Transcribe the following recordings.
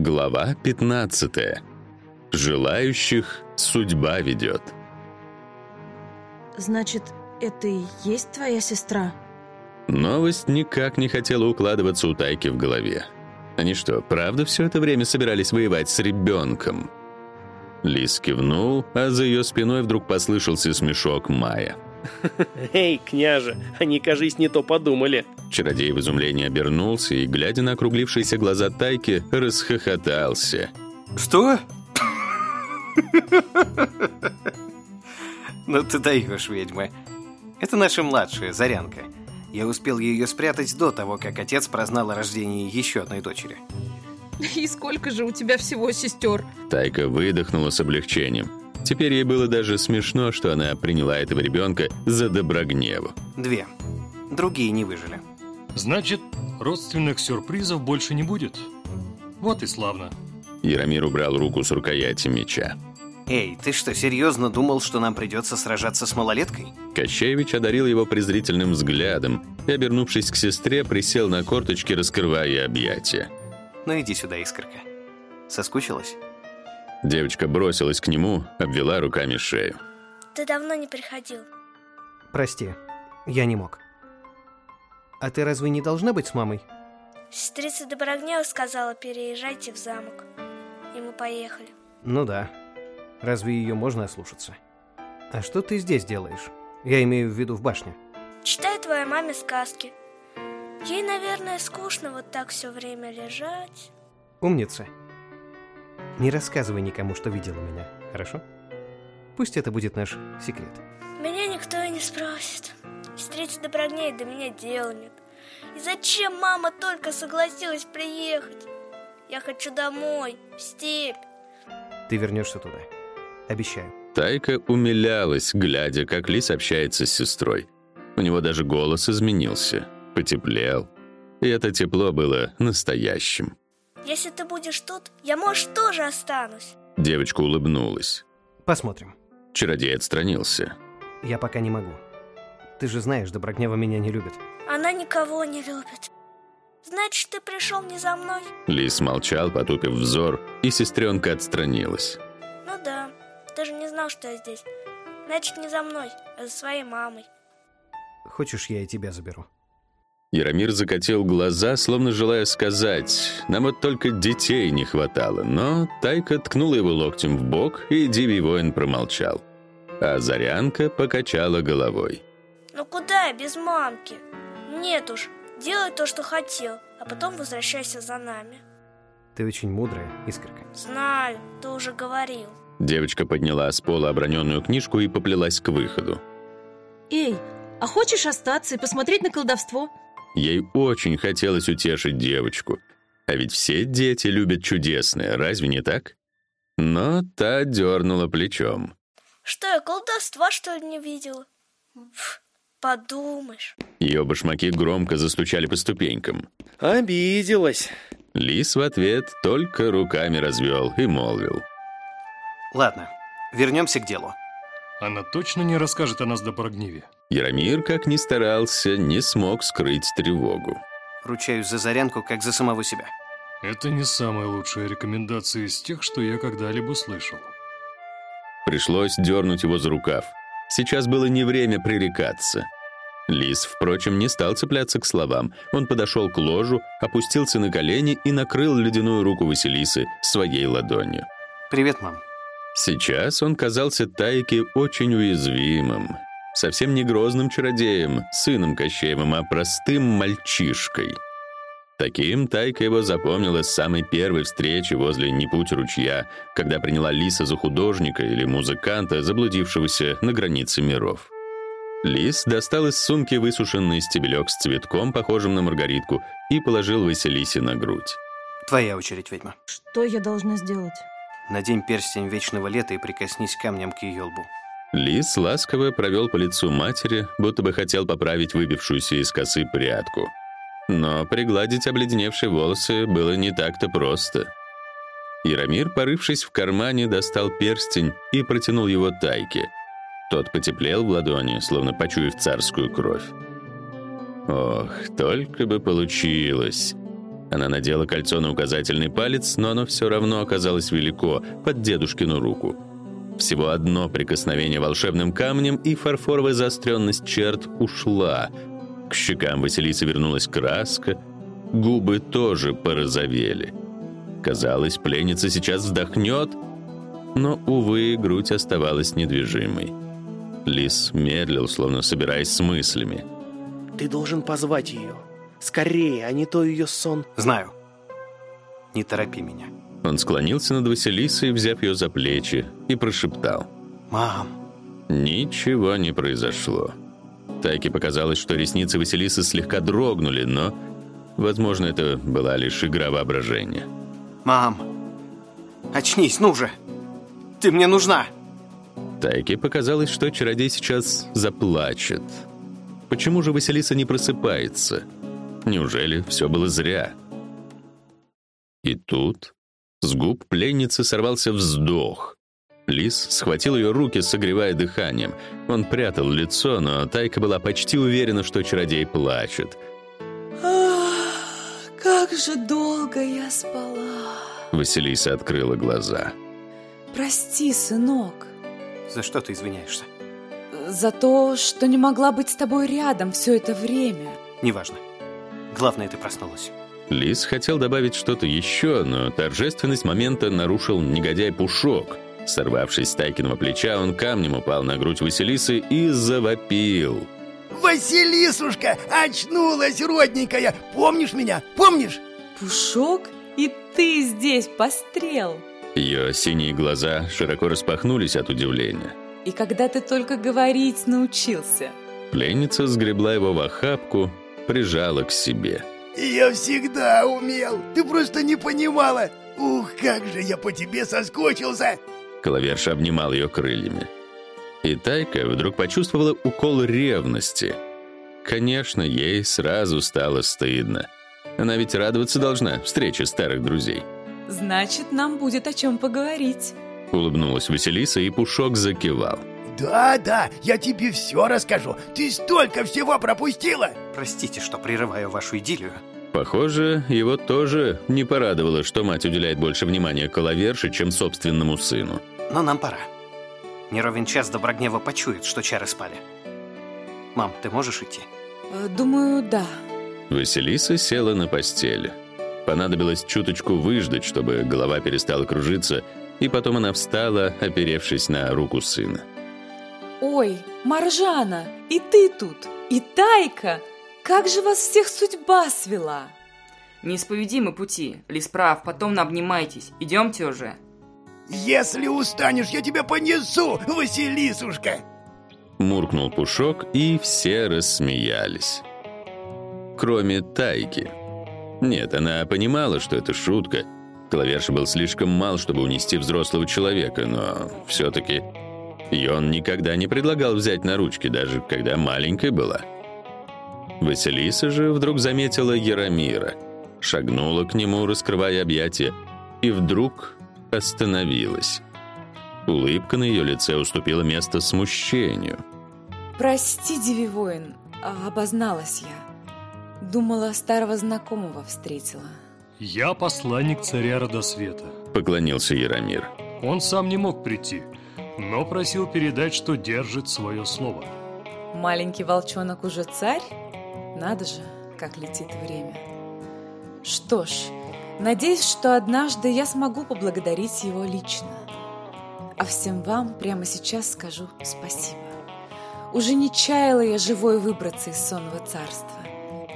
Глава 15. Желающих судьба ведет. Значит, это и есть твоя сестра? Новость никак не хотела укладываться у Тайки в голове. Они что, правда все это время собирались воевать с ребенком? Лис кивнул, а за ее спиной вдруг послышался смешок Майя. Эй, княже, они, кажись, не то подумали. Чародей в изумлении обернулся и, глядя на округлившиеся глаза Тайки, расхохотался. Что? Ну ты даешь, ведьма. Это наша младшая, Зарянка. Я успел ее спрятать до того, как отец прознал о рождении еще одной дочери. И сколько же у тебя всего сестер? Тайка выдохнула с облегчением. Теперь ей было даже смешно, что она приняла этого ребенка за Доброгневу. Две. Другие не выжили. Значит, родственных сюрпризов больше не будет. Вот и славно. Яромир убрал руку с рукояти меча. Эй, ты что, серьезно думал, что нам придется сражаться с малолеткой? Кощеевич одарил его презрительным взглядом и, обернувшись к сестре, присел на корточки, раскрывая объятия. Ну иди сюда, искорка. Соскучилась? Девочка бросилась к нему, обвела руками шею. Ты давно не приходил. Прости, я не мог. А ты разве не должна быть с мамой? Сестрица Доброгнева сказала, переезжайте в замок. И мы поехали. Ну да. Разве ее можно ослушаться? А что ты здесь делаешь? Я имею в виду в башне. Читаю твоей маме сказки. Ей, наверное, скучно вот так все время лежать. Умница. Не рассказывай никому, что видела меня, хорошо? Пусть это будет наш секрет. Меня никто и не спросит. Сестрица Доброгнея до меня дела нет. И зачем мама только согласилась приехать? Я хочу домой, в степь. Ты вернешься туда. Обещаю. Тайка умилялась, глядя, как Лис общается с сестрой. У него даже голос изменился, потеплел. И это тепло было настоящим. Если ты будешь тут, я, может, тоже останусь. Девочка улыбнулась. Посмотрим. Чародей отстранился. Я пока не могу. Ты же знаешь, Доброгнева меня не любит. Она никого не любит. Значит, ты пришел не за мной? Лис молчал, потупив взор, и сестренка отстранилась. Ну да, ты же не знал, что я здесь. Значит, не за мной, а за своей мамой. Хочешь, я и тебя заберу? Яромир закатил глаза, словно желая сказать, нам вот только детей не хватало, но Тайка ткнула его локтем в бок, и Дивий воин промолчал. А Зарянка покачала головой. Ну куда я без мамки? Нет уж, делай то, что хотел, а потом возвращайся за нами. Ты очень мудрая, Искорка. Знаю, ты уже говорил. Девочка подняла с пола оброненную книжку и поплелась к выходу. Эй, а хочешь остаться и посмотреть на колдовство? Ей очень хотелось утешить девочку. А ведь все дети любят чудесное, разве не так? Но та дернула плечом. Что, я колдовства, что ли, не видела? Подумаешь. Ее башмаки громко застучали по ступенькам. Обиделась. Лис в ответ только руками развел и молвил. Ладно, вернемся к делу. Она точно не расскажет о нас до Прогниве. Яромир, как ни старался, не смог скрыть тревогу. Ручаюсь за Зарянку, как за самого себя. Это не самая лучшая рекомендация из тех, что я когда-либо слышал. Пришлось дернуть его за рукав. Сейчас было не время пререкаться. Лис, впрочем, не стал цепляться к словам. Он подошел к ложу, опустился на колени и накрыл ледяную руку Василисы своей ладонью. Привет, мам. Сейчас он казался Тайке очень уязвимым. Совсем не грозным чародеем, сыном Кощеевым, а простым мальчишкой. Таким Тайка его запомнила с самой первой встречи возле Непуть ручья, когда приняла Лиса за художника или музыканта, заблудившегося на границе миров. Лис достал из сумки высушенный стебелек с цветком, похожим на маргаритку, и положил Василисе на грудь. Твоя очередь, ведьма. Что я должна сделать? Надень перстень вечного лета и прикоснись камнем к ее лбу. Лис ласково провел по лицу матери, будто бы хотел поправить выбившуюся из косы прядку. Но пригладить обледеневшие волосы было не так-то просто. Яромир, порывшись в кармане, достал перстень и протянул его Тайке. Тот потеплел в ладони, словно почуяв царскую кровь. Ох, только бы получилось. Она надела кольцо на указательный палец, но оно все равно оказалось велико, под дедушкину руку. Всего одно прикосновение волшебным камнем, и фарфоровая заостренность черт ушла. К щекам Василисы вернулась краска, губы тоже порозовели. Казалось, пленница сейчас вздохнет, но, увы, грудь оставалась недвижимой. Лис медлил, словно собираясь с мыслями. Ты должен позвать ее. Скорее, а не то ее сон. Знаю. Не торопи меня. Он склонился над Василисой, взяв ее за плечи, и прошептал. Мам. Ничего не произошло. Тайке показалось, что ресницы Василисы слегка дрогнули, но, возможно, это была лишь игра воображения. Мам. Очнись, ну же. Ты мне нужна. Тайке показалось, что чародей сейчас заплачет. Почему же Василиса не просыпается? Неужели все было зря? И тут с губ пленницы сорвался вздох. Лис схватил ее руки, согревая дыханием. Он прятал лицо, но Тайка была почти уверена, что чародей плачет. Ах, как же долго я спала. Василиса открыла глаза. Прости, сынок. За что ты извиняешься? За то, что не могла быть с тобой рядом все это время. Неважно. Главное, ты проснулась. Лис хотел добавить что-то еще, но торжественность момента нарушил негодяй Пушок. Сорвавшись с Тайкиного плеча, он камнем упал на грудь Василисы и завопил. «Василисушка, очнулась, родненькая! Помнишь меня? Помнишь?» Пушок? И ты здесь пострел! Ее синие глаза широко распахнулись от удивления. И когда ты только говорить научился? Пленница сгребла его в охапку, прижала к себе. «Я всегда умел! Ты просто не понимала! Ух, как же я по тебе соскучился!» Коловерша обнимал ее крыльями. И Тайка вдруг почувствовала укол ревности. Конечно, ей сразу стало стыдно. Она ведь радоваться должна встрече старых друзей. Значит, нам будет о чем поговорить. Улыбнулась Василиса, и Пушок закивал. «Да-да, я тебе все расскажу. Ты столько всего пропустила!» Простите, что прерываю вашу идиллию. Похоже, его тоже не порадовало, что мать уделяет больше внимания Коловерше, чем собственному сыну. Но нам пора. Не ровен час Доброгнева почует, что чары спали. Мам, ты можешь идти? Э, Думаю, да. Василиса села на постели. Понадобилось чуточку выждать, чтобы голова перестала кружиться, и потом она встала, оперевшись на руку сына. Ой, Маржана, и ты тут, и Тайка! Как же вас всех судьба свела! Неисповедимы пути. Лис прав, потом обнимайтесь. Идемте уже. «Если устанешь, я тебя понесу, Василисушка!» Муркнул Пушок, и все рассмеялись. Кроме Тайки. Нет, она понимала, что это шутка. Клаверша был слишком мал, чтобы унести взрослого человека, но все-таки Йон никогда не предлагал взять на ручки, даже когда маленькой была. Василиса же вдруг заметила Яромира, шагнула к нему, раскрывая объятия, и вдруг остановилась. Улыбка на ее лице уступила место смущению. Прости, Диви воин, а, обозналась я. Думала, старого знакомого встретила. Я посланник царя Родосвета. Поклонился Яромир. Он сам не мог прийти, но просил передать, что держит свое слово. Маленький волчонок уже царь? Надо же, как летит время. Что ж, надеюсь, что однажды я смогу поблагодарить его лично. А всем вам прямо сейчас скажу спасибо. Уже не чаяла я живой выбраться из сонного царства.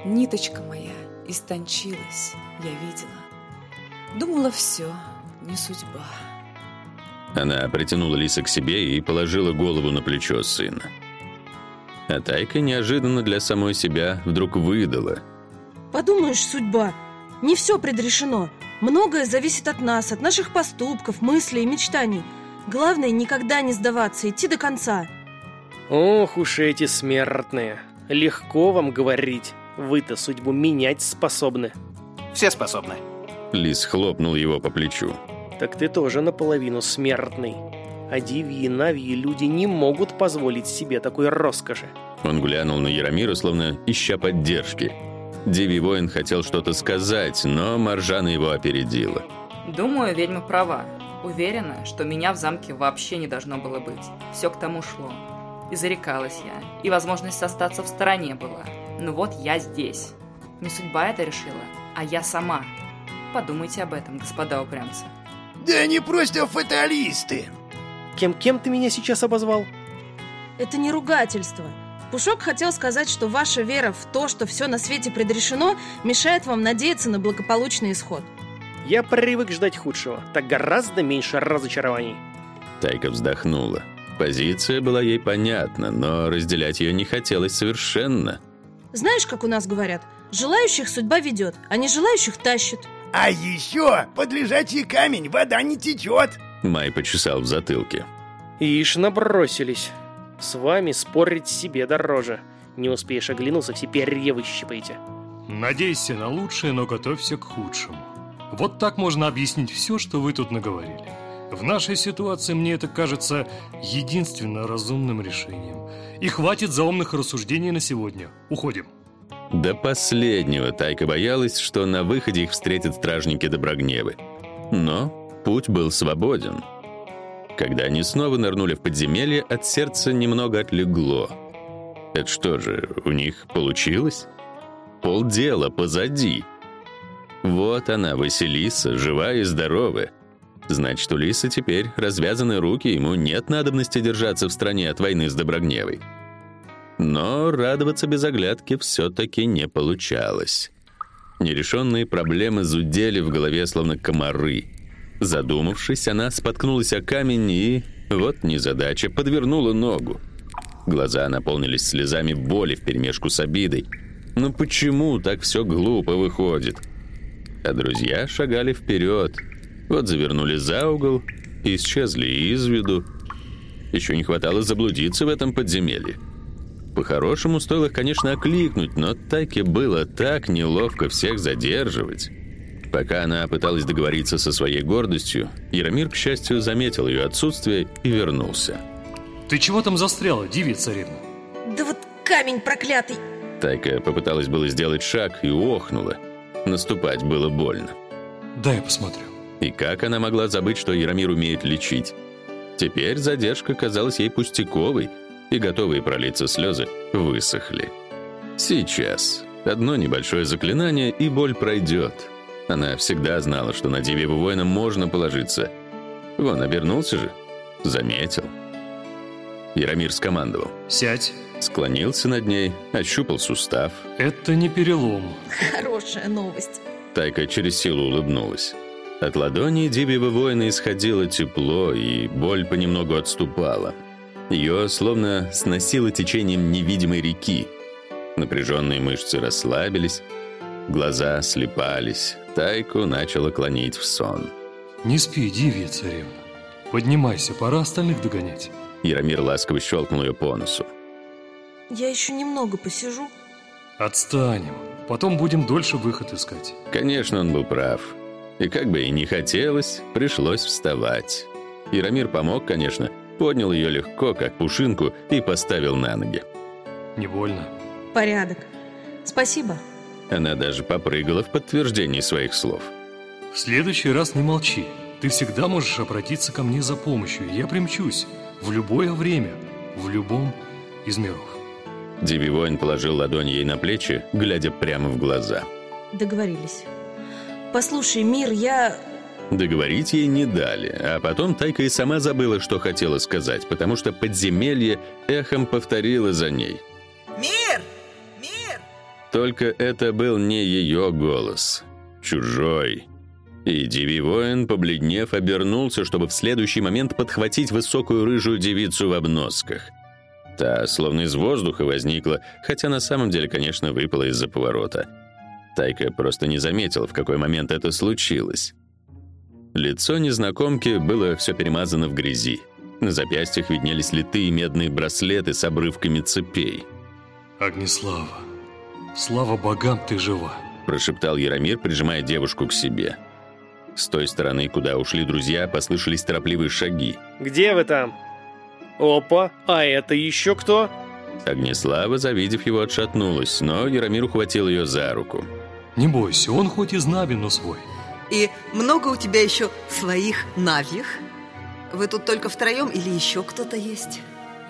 Ниточка моя истончилась, я видела. Думала, все, не судьба. Она притянула Лиса к себе и положила голову на плечо сына. А Тайка неожиданно для самой себя вдруг выдала. Подумаешь, судьба. Не все предрешено. Многое зависит от нас, от наших поступков, мыслей и мечтаний. Главное, никогда не сдаваться, идти до конца. Ох уж эти смертные. Легко вам говорить. Вы-то судьбу менять способны. Все способны. Лис хлопнул его по плечу. Так ты тоже наполовину смертный. А диви и навьи люди не могут позволить себе такой роскоши. Он глянул на Яромира, словно ища поддержки. Диви воин хотел что-то сказать, но Маржана его опередила. Думаю, ведьма права. Уверена, что меня в замке вообще не должно было быть. Все к тому шло. И зарекалась я, и возможность остаться в стороне была. Ну вот я здесь. Не судьба это решила, а я сама. Подумайте об этом, господа упрямцы. Да они просто фаталисты. Кем-кем ты меня сейчас обозвал? Это не ругательство. Пушок хотел сказать, что ваша вера в то, что все на свете предрешено, мешает вам надеяться на благополучный исход. Я привык ждать худшего. Так гораздо меньше разочарований. Тайка вздохнула. Позиция была ей понятна, но разделять ее не хотелось совершенно. Знаешь, как у нас говорят, желающих судьба ведет, а не желающих тащит. А еще под лежачий камень вода не течет. Май почесал в затылке. Ишь, набросились. С вами спорить себе дороже. Не успеешь оглянуться, все перья выщипаете. Надейся на лучшее, но готовься к худшему. Вот так можно объяснить все, что вы тут наговорили. В нашей ситуации мне это кажется единственно разумным решением. И хватит заумных рассуждений на сегодня. Уходим. До последнего Тайка боялась, что на выходе их встретят стражники Доброгневы. Но путь был свободен. Когда они снова нырнули в подземелье, от сердца немного отлегло. Это что же, у них получилось? Полдела позади. Вот она, Василиса, живая и здоровая. Значит, у Лисы теперь развязаны руки, ему нет надобности держаться в стране от войны с Доброгневой. Но радоваться без оглядки все-таки не получалось. Нерешенные проблемы зудели в голове, словно комары. Задумавшись, она споткнулась о камень и, вот незадача, подвернула ногу. Глаза наполнились слезами боли вперемешку с обидой. Ну почему так все глупо выходит? А друзья шагали вперед. Вот завернули за угол и исчезли из виду. Еще не хватало заблудиться в этом подземелье. По-хорошему, стоило их, конечно, окликнуть, но Тайке было так неловко всех задерживать. Пока она пыталась договориться со своей гордостью, Яромир, к счастью, заметил ее отсутствие и вернулся. Ты чего там застряла, девица царевна? Да вот камень проклятый! Тайка попыталась было сделать шаг и охнула. Наступать было больно. Дай я посмотрю. И как она могла забыть, что Яромир умеет лечить? Теперь задержка казалась ей пустяковой, и готовые пролиться слезы высохли. Сейчас. Одно небольшое заклинание, и боль пройдет. Она всегда знала, что на Дивьего воина можно положиться. Вон, обернулся же. Заметил. Яромир скомандовал. «Сядь». Склонился над ней, ощупал сустав. «Это не перелом». Хорошая новость. Тайка через силу улыбнулась. От ладони Дибьего воина исходило тепло, и боль понемногу отступала. Ее словно сносило течением невидимой реки. Напряженные мышцы расслабились, глаза слепались, Тайку начало клонить в сон. «Не спи, Дивья царевна. Поднимайся, пора остальных догонять». Яромир ласково щелкнул ее по носу. Я еще немного посижу. Отстанем. Потом будем дольше выход искать. Конечно, он был прав. И как бы и не хотелось, пришлось вставать. Яромир помог, конечно, поднял ее легко, как пушинку, и поставил на ноги. Не больно? Порядок. Спасибо. Она даже попрыгала в подтверждении своих слов. В следующий раз не молчи. Ты всегда можешь обратиться ко мне за помощью, и я примчусь. В любое время, в любом из миров. Диви воин положил ладонь ей на плечи, глядя прямо в глаза. Договорились. Послушай, Мир, я... Договорить ей не дали, а потом Тайка и сама забыла, что хотела сказать, потому что подземелье эхом повторило за ней. Только это был не ее голос, чужой. И Диви-воин, побледнев, обернулся, чтобы в следующий момент подхватить высокую рыжую девицу в обносках. Та словно из воздуха возникла, хотя на самом деле, конечно, выпала из-за поворота. Тайка просто не заметила, в какой момент это случилось. Лицо незнакомки было все перемазано в грязи. На запястьях виднелись литые медные браслеты с обрывками цепей. «Огнеслава, слава богам, ты жива!» прошептал Яромир, прижимая девушку к себе. С той стороны, куда ушли друзья, послышались торопливые шаги. Где вы там? Опа, а это еще кто? Огнеслава, завидев его, отшатнулась, но Яромир ухватил ее за руку. Не бойся, он хоть и знабен, но свой. И много у тебя еще своих навьих? Вы тут только втроем или еще кто-то есть?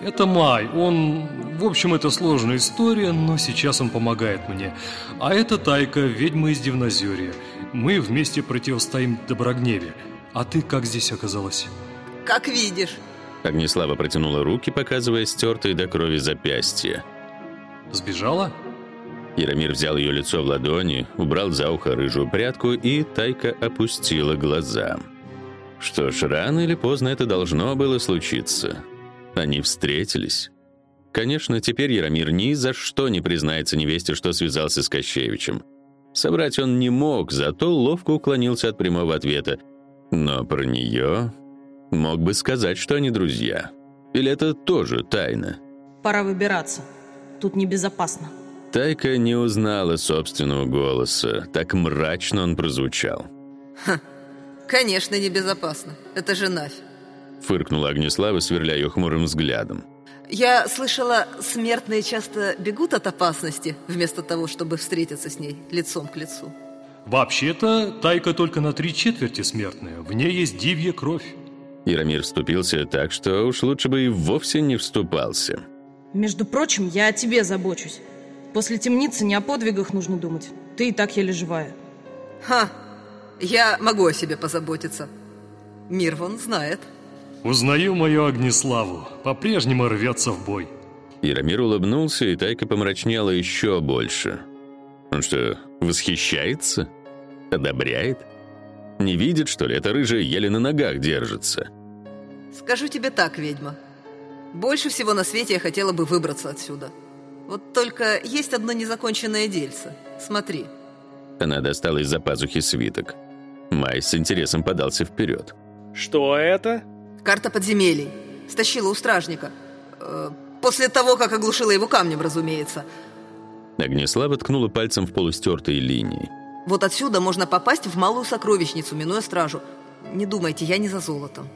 Это Май. Он... В общем, это сложная история, но сейчас он помогает мне. А это Тайка, ведьма из Дивнозерья. Мы вместе противостоим Доброгневе. А ты как здесь оказалась? Как видишь. Огнеслава протянула руки, показывая стертые до крови запястья. Сбежала? Яромир взял ее лицо в ладони, убрал за ухо рыжую прядку, и Тайка опустила глаза. Что ж, рано или поздно это должно было случиться. Они встретились. Конечно, теперь Яромир ни за что не признается невесте, что связался с Кощевичем. Собрать он не мог, зато ловко уклонился от прямого ответа. Но про нее мог бы сказать, что они друзья. Или это тоже тайна? Пора выбираться. Тут небезопасно. Тайка не узнала собственного голоса. Так мрачно он прозвучал. Ха, конечно, небезопасно. Это же Навь. Фыркнула Огнеслава, сверля ее хмурым взглядом. Я слышала, смертные часто бегут от опасности, вместо того, чтобы встретиться с ней лицом к лицу. Вообще-то, Тайка только на три четверти смертная. В ней есть дивья кровь. Яромир вступился так, что уж лучше бы и вовсе не вступался. Между прочим, я о тебе забочусь. После темницы не о подвигах нужно думать. Ты и так еле живая. Ха, я могу о себе позаботиться. Мир вон знает. Узнаю мою Огнеславу. По-прежнему рвется в бой. Яромир улыбнулся, и Тайка помрачнела еще больше. Он что, восхищается? Одобряет? Не видит, что ли, эта рыжая еле на ногах держится? Скажу тебе так, ведьма. Больше всего на свете я хотела бы выбраться отсюда. Вот только есть одно незаконченное дельце. Смотри. Она достала из-за пазухи свиток. Май с интересом подался вперед. Что это? Карта подземелий. Стащила у стражника. Э, после того, как оглушила его камнем, разумеется. Огнеслава ткнула пальцем в полустертые линии. Вот отсюда можно попасть в малую сокровищницу, минуя стражу. Не думайте, я не за золотом.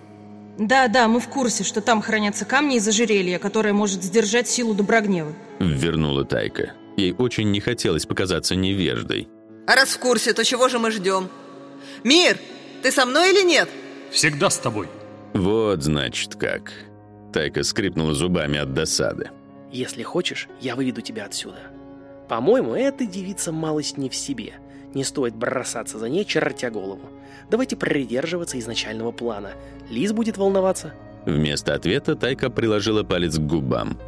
Да, да, мы в курсе, что там хранятся камни из ожерелья, которое может сдержать силу доброгнева. Вернула Тайка. Ей очень не хотелось показаться невеждой. А раз в курсе, то чего же мы ждем? Мир, ты со мной или нет? Всегда с тобой. Вот, значит, как. Тайка скрипнула зубами от досады. Если хочешь, я выведу тебя отсюда. По-моему, эта девица малость не в себе. Не стоит бросаться за ней, чертя голову. Давайте придерживаться изначального плана. Лиз будет волноваться. Вместо ответа Тайка приложила палец к губам,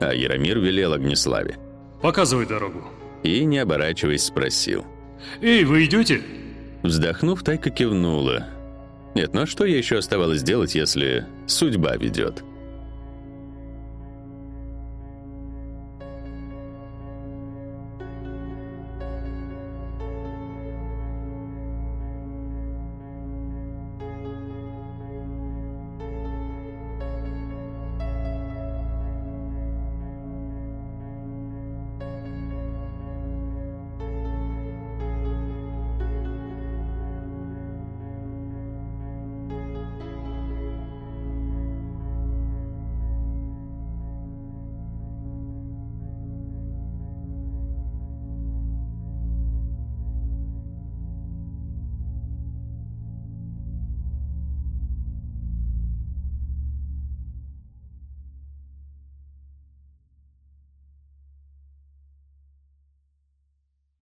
а Яромир велел Огнеславе. «Показывай дорогу». И, не оборачиваясь, спросил. «Эй, вы идете?» Вздохнув, Тайка кивнула. Нет, ну а что ей еще оставалось делать, если судьба ведет?